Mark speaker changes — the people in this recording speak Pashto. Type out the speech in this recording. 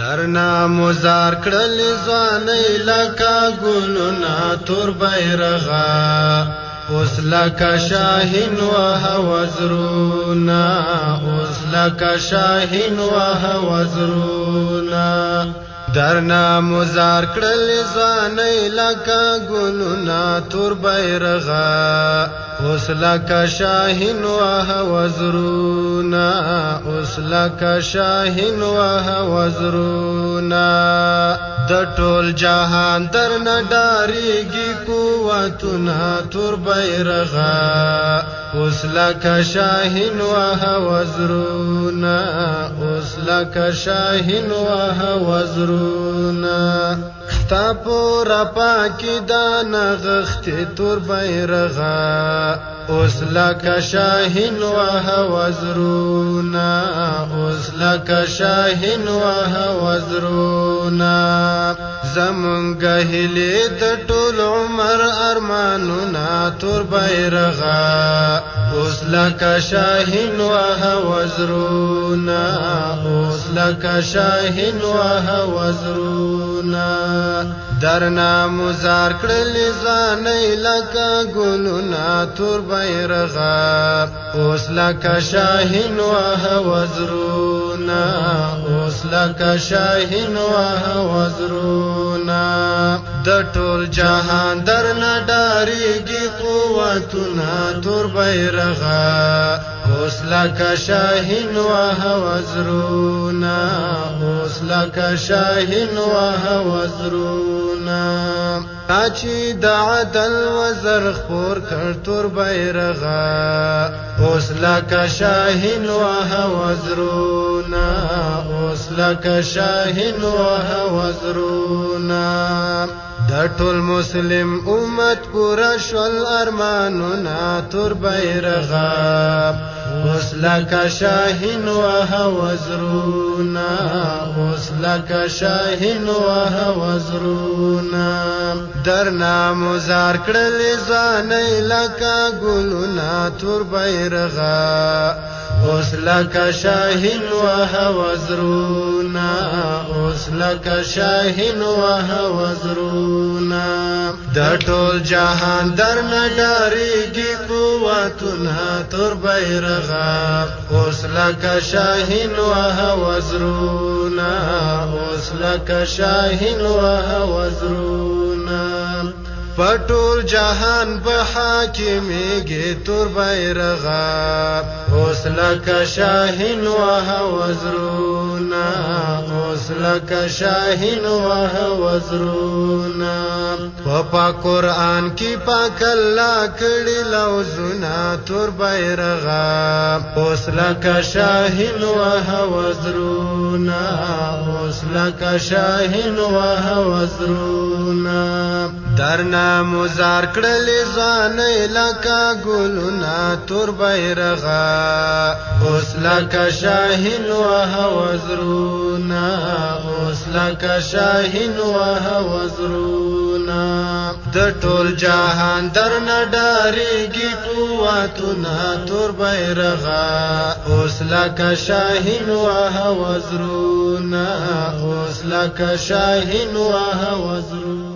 Speaker 1: درنا مزار کړل ځانې لکا ګلونا تور بیرغا اوس لکا شاهین و هوزرونا اوس لکا شاهین و هوزرونا درنا مزار کړل ځانې لکه ګلونا تور بیرغا اوس لکه شاهین وه وزرونا اوس لکه شاهین وه وزرونا د ټول جهان درنا ډاریږي قوتنا تور بیرغا اوس لکه شاهین وه وزرونا لك شاهن وهوزرنا تا پورا پاکی دا نغختی تور بیرغا اوس لکا شاہین و هوزرونا اوس لکا شاہین و هوزرونا زمونږ هلي د ټول عمر ارمانونه تور بیرغا اوس لکه شاهین وهوزرونا اوس لکه شاهین وهوزرونا درنا مزار کړل ځانې لکه ګلونا تور بیرغا اوس لکه شاهین وهوزرونا وزرنا اوس لکه شاهین وه وزرنا د ټول جهان در نه ډاریږي قوتونه تور بیرغه اوس لکه شاهین وه وزرنا اوس لکه شاهین وه وزرنا چې د عدل وزر خور کړ تور بیرغا اوس لکه شاهین و هوزرونا اوس لکه شاهین و هوزرونا د ټول مسلم امت پورا شول ارمانونه تور بیرغا اوس لکه شاهین وهوزرونا اوس لکه شاهین وهوزرونا درنا مزار کړل ځانې لکه ګلونا تور بیرغا اوس لکه شاهین وهوزرونا اوس لکه شاهین وهوزرونا د ټول جهان درنا ډاریږي کو تنها تر بیرغا اوس لکه شاهین و هوزرونا اوس لکه شاهین و هوزرونا پټول جهان په حاکمېږي تور بیرغا اوس لکه شاهین و هوزرونا لك شاهین وهو زرونا په پاک قران کې پاک الله کړي لوزنا تور بیرغا اوس لك شاهین وهو زرونا اوس لك شاهین وهو زرونا درنا مزار کړل ځان لکا ګلونا تور بیرغا اوس لك شاهین وهو زرونا لکه شاهین وهو زرونا د ټول جهان در نه ډاریږي قوتنا تور بیرغا اوس لکه شاهین وهو زرونا اوس لکه شاهین وهو زرونا